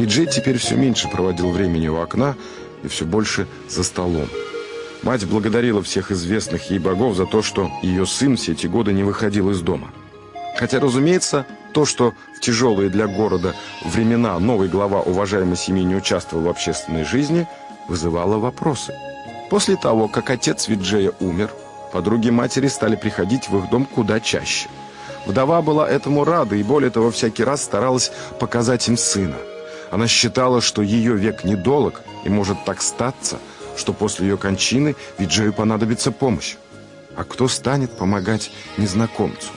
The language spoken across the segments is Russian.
Виджей теперь все меньше проводил времени у окна и все больше за столом. Мать благодарила всех известных ей богов за то, что ее сын все эти годы не выходил из дома. Хотя, разумеется, то, что в тяжелые для города времена новый глава уважаемой семьи не участвовал в общественной жизни, вызывало вопросы. После того, как отец Виджея умер, подруги матери стали приходить в их дом куда чаще. Вдова была этому рада и, более того, всякий раз старалась показать им сына. Она считала, что ее век недолог и может так статься – что после ее кончины Виджею понадобится помощь. А кто станет помогать незнакомцу?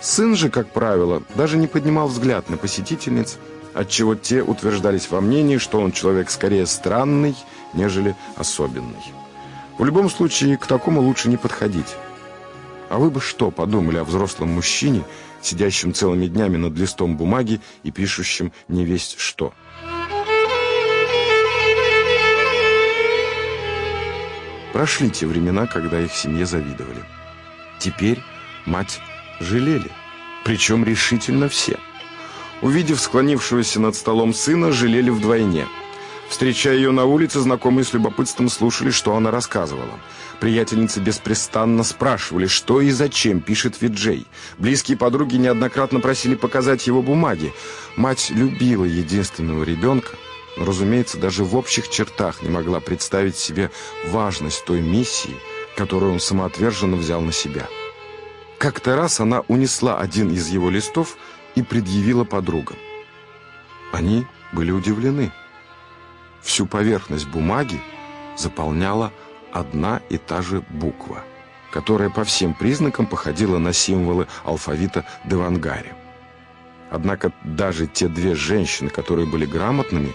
Сын же, как правило, даже не поднимал взгляд на посетительниц, отчего те утверждались во мнении, что он человек скорее странный, нежели особенный. В любом случае, к такому лучше не подходить. А вы бы что подумали о взрослом мужчине, сидящем целыми днями над листом бумаги и пишущем не весть что? Прошли те времена, когда их семье завидовали. Теперь мать жалели, причем решительно все. Увидев склонившегося над столом сына, жалели вдвойне. Встречая ее на улице, знакомые с любопытством слушали, что она рассказывала. Приятельницы беспрестанно спрашивали, что и зачем пишет Виджей. Близкие подруги неоднократно просили показать его бумаги. Мать любила единственного ребенка, но, разумеется, даже в общих чертах не могла представить себе важность той миссии, которую он самоотверженно взял на себя. Как-то раз она унесла один из его листов и предъявила подругам. Они были удивлены. Всю поверхность бумаги заполняла одна и та же буква, которая по всем признакам походила на символы алфавита Девангари. Однако даже те две женщины, которые были грамотными,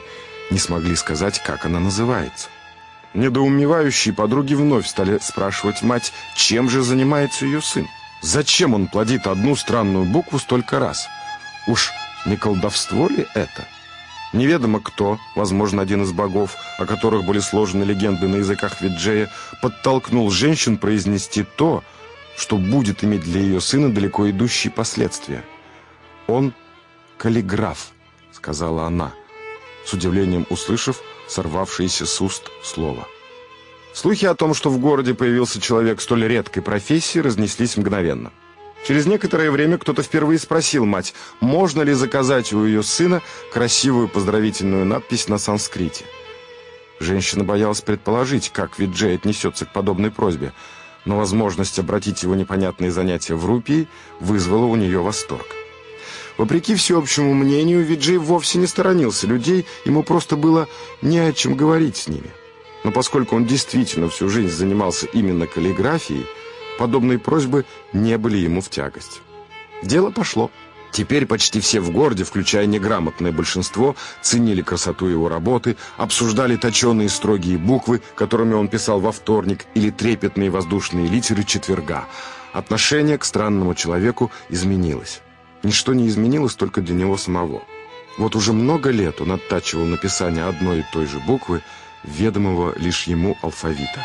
не смогли сказать, как она называется. Недоумевающие подруги вновь стали спрашивать мать, чем же занимается ее сын. Зачем он плодит одну странную букву столько раз? Уж не колдовство ли это? Неведомо кто, возможно, один из богов, о которых были сложены легенды на языках Виджея, подтолкнул женщин произнести то, что будет иметь для ее сына далеко идущие последствия. «Он каллиграф», — сказала она с удивлением услышав сорвавшееся с уст слово. Слухи о том, что в городе появился человек столь редкой профессии, разнеслись мгновенно. Через некоторое время кто-то впервые спросил мать, можно ли заказать у ее сына красивую поздравительную надпись на санскрите. Женщина боялась предположить, как Виджей отнесется к подобной просьбе, но возможность обратить его непонятные занятия в рупии вызвала у нее восторг. Вопреки всеобщему мнению, Виджей вовсе не сторонился людей, ему просто было не о чем говорить с ними. Но поскольку он действительно всю жизнь занимался именно каллиграфией, подобные просьбы не были ему в тягость. Дело пошло. Теперь почти все в городе, включая неграмотное большинство, ценили красоту его работы, обсуждали точеные строгие буквы, которыми он писал во вторник, или трепетные воздушные литеры четверга. Отношение к странному человеку изменилось. Ничто не изменилось только для него самого. Вот уже много лет он оттачивал написание одной и той же буквы, ведомого лишь ему алфавита.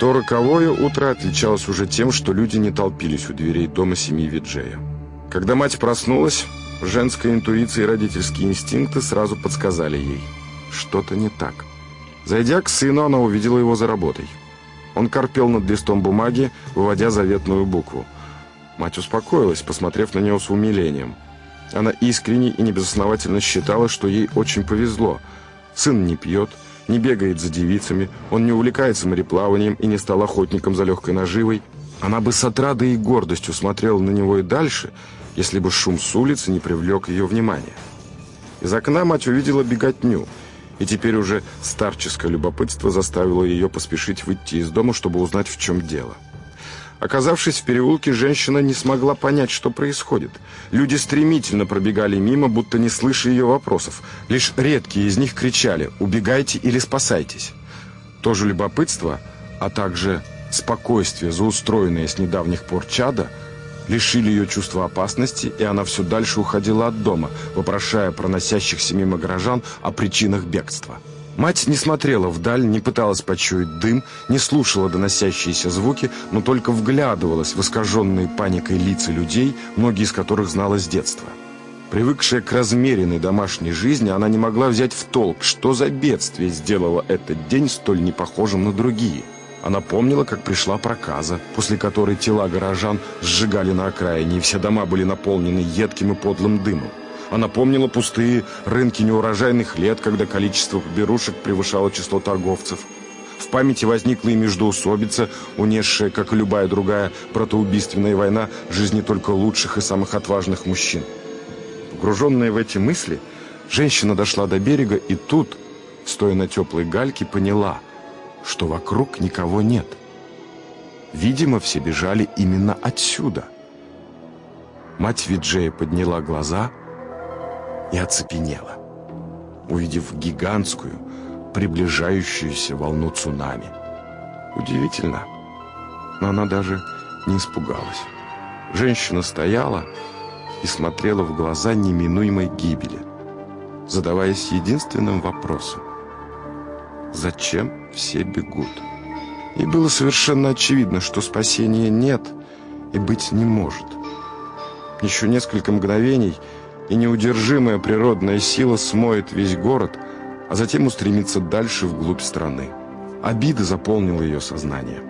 То роковое утро отличалось уже тем, что люди не толпились у дверей дома семьи Виджея. Когда мать проснулась, женская интуиция и родительские инстинкты сразу подсказали ей. Что-то не так. Зайдя к сыну, она увидела его за работой. Он корпел над листом бумаги, выводя заветную букву. Мать успокоилась, посмотрев на него с умилением. Она искренне и небезосновательно считала, что ей очень повезло. Сын не пьет, не бегает за девицами, он не увлекается мореплаванием и не стал охотником за легкой наживой. Она бы с отрадой и гордостью смотрела на него и дальше, если бы шум с улицы не привлек ее внимание. Из окна мать увидела беготню – и теперь уже старческое любопытство заставило ее поспешить выйти из дома, чтобы узнать, в чем дело. Оказавшись в переулке, женщина не смогла понять, что происходит. Люди стремительно пробегали мимо, будто не слыша ее вопросов. Лишь редкие из них кричали «убегайте или спасайтесь». То же любопытство, а также спокойствие, заустроенное с недавних пор чада – лишили ее чувства опасности, и она все дальше уходила от дома, вопрошая проносящихся мимо горожан о причинах бегства. Мать не смотрела вдаль, не пыталась почуять дым, не слушала доносящиеся звуки, но только вглядывалась в искаженные паникой лица людей, многие из которых знала с детства. Привыкшая к размеренной домашней жизни, она не могла взять в толк, что за бедствие сделало этот день столь непохожим на другие. Она помнила, как пришла проказа, после которой тела горожан сжигали на окраине, и все дома были наполнены едким и подлым дымом. Она помнила пустые рынки неурожайных лет, когда количество берушек превышало число торговцев. В памяти возникла и междоусобица, унесшая, как и любая другая протоубийственная война, жизни только лучших и самых отважных мужчин. Погруженная в эти мысли, женщина дошла до берега и тут, стоя на теплой гальке, поняла, что вокруг никого нет. Видимо, все бежали именно отсюда. Мать Виджея подняла глаза и оцепенела, увидев гигантскую, приближающуюся волну цунами. Удивительно, но она даже не испугалась. Женщина стояла и смотрела в глаза неминуемой гибели, задаваясь единственным вопросом. Зачем все бегут? И было совершенно очевидно, что спасения нет и быть не может. Еще несколько мгновений – и неудержимая природная сила смоет весь город, а затем устремится дальше вглубь страны. Обида заполнила ее сознание.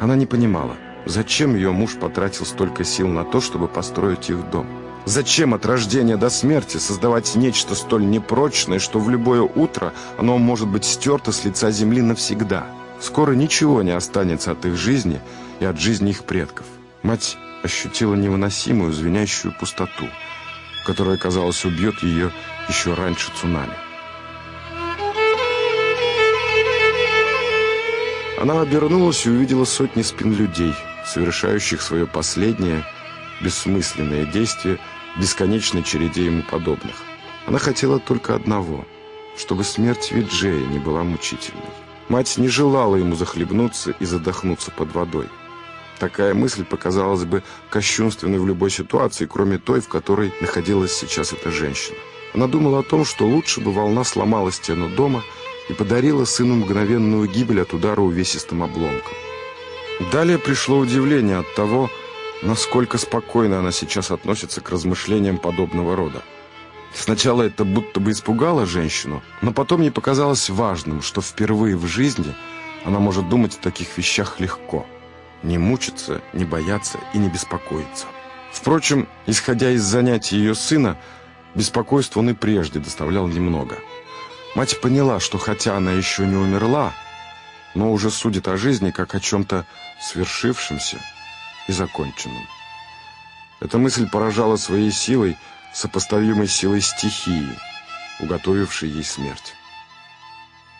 Она не понимала, зачем ее муж потратил столько сил на то, чтобы построить их дом. Зачем от рождения до смерти создавать нечто столь непрочное, что в любое утро оно может быть стерто с лица земли навсегда? Скоро ничего не останется от их жизни и от жизни их предков. Мать ощутила невыносимую звенящую пустоту – которая, казалось, убьет ее еще раньше цунами. Она обернулась и увидела сотни спин людей, совершающих свое последнее, бессмысленное действие бесконечной череде ему подобных. Она хотела только одного, чтобы смерть Виджея не была мучительной. Мать не желала ему захлебнуться и задохнуться под водой. Такая мысль показалась бы кощунственной в любой ситуации, кроме той, в которой находилась сейчас эта женщина. Она думала о том, что лучше бы волна сломала стену дома и подарила сыну мгновенную гибель от удара увесистым обломком. Далее пришло удивление от того, насколько спокойно она сейчас относится к размышлениям подобного рода. Сначала это будто бы испугало женщину, но потом ей показалось важным, что впервые в жизни она может думать о таких вещах легко – не мучиться, не бояться и не беспокоиться. Впрочем, исходя из занятий ее сына, беспокойство он и прежде доставлял немного. Мать поняла, что хотя она еще не умерла, но уже судит о жизни как о чем-то свершившемся и законченном. Эта мысль поражала своей силой, сопоставимой силой стихии, уготовившей ей смерть.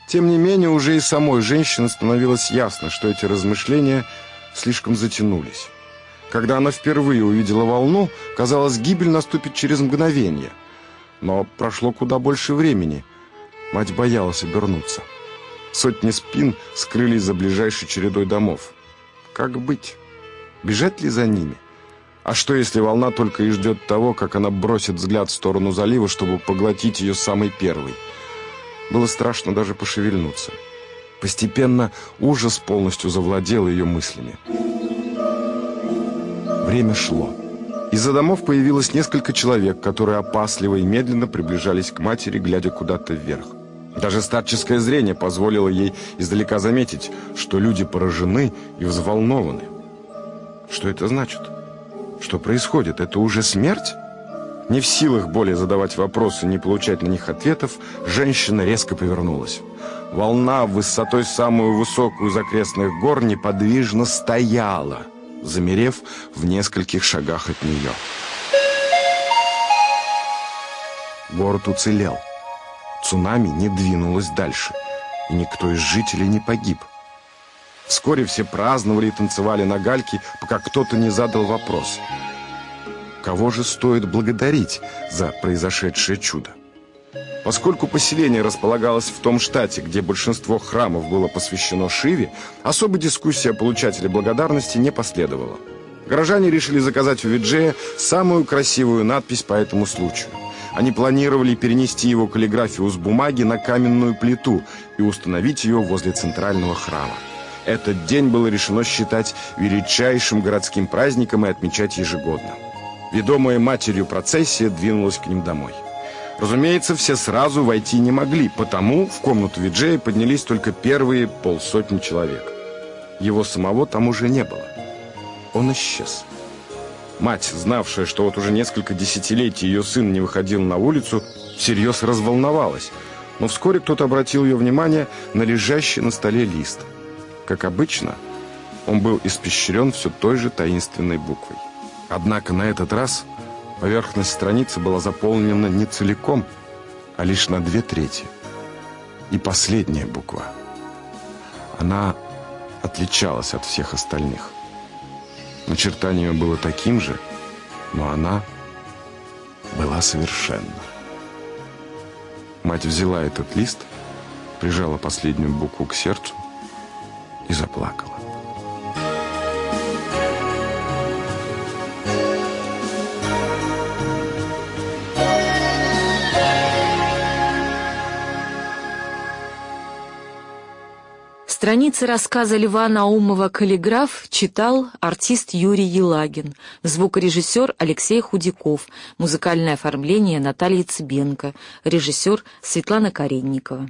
Тем не менее, уже и самой женщине становилось ясно, что эти размышления – слишком затянулись. Когда она впервые увидела волну, казалось, гибель наступит через мгновение. Но прошло куда больше времени. Мать боялась обернуться. Сотни спин скрылись за ближайшей чередой домов. Как быть? Бежать ли за ними? А что, если волна только и ждет того, как она бросит взгляд в сторону залива, чтобы поглотить ее самой первой? Было страшно даже пошевельнуться. Постепенно ужас полностью завладел ее мыслями. Время шло. Из-за домов появилось несколько человек, которые опасливо и медленно приближались к матери, глядя куда-то вверх. Даже старческое зрение позволило ей издалека заметить, что люди поражены и взволнованы. Что это значит? Что происходит? Это уже смерть? Не в силах более задавать вопросы, не получать на них ответов, женщина резко повернулась. Волна высотой самую высокую из окрестных гор неподвижно стояла, замерев в нескольких шагах от нее. Город уцелел. Цунами не двинулось дальше, и никто из жителей не погиб. Вскоре все праздновали и танцевали на гальке, пока кто-то не задал вопрос. Кого же стоит благодарить за произошедшее чудо? Поскольку поселение располагалось в том штате, где большинство храмов было посвящено Шиве, особой дискуссии о получателе благодарности не последовало. Горожане решили заказать у Виджея самую красивую надпись по этому случаю. Они планировали перенести его каллиграфию с бумаги на каменную плиту и установить ее возле центрального храма. Этот день было решено считать величайшим городским праздником и отмечать ежегодно. Ведомая матерью процессия двинулась к ним домой. Разумеется, все сразу войти не могли, потому в комнату Виджея поднялись только первые полсотни человек. Его самого там уже не было. Он исчез. Мать, знавшая, что вот уже несколько десятилетий ее сын не выходил на улицу, всерьез разволновалась. Но вскоре кто-то обратил ее внимание на лежащий на столе лист. Как обычно, он был испещрен все той же таинственной буквой. Однако на этот раз поверхность страницы была заполнена не целиком, а лишь на две трети. И последняя буква. Она отличалась от всех остальных. Начертание было таким же, но она была совершенна. Мать взяла этот лист, прижала последнюю букву к сердцу и заплакала. Страницы рассказа Льва Наумова «Каллиграф» читал артист Юрий Елагин, звукорежиссер Алексей Худяков, музыкальное оформление Наталья Цыбенко, режиссер Светлана Каренникова.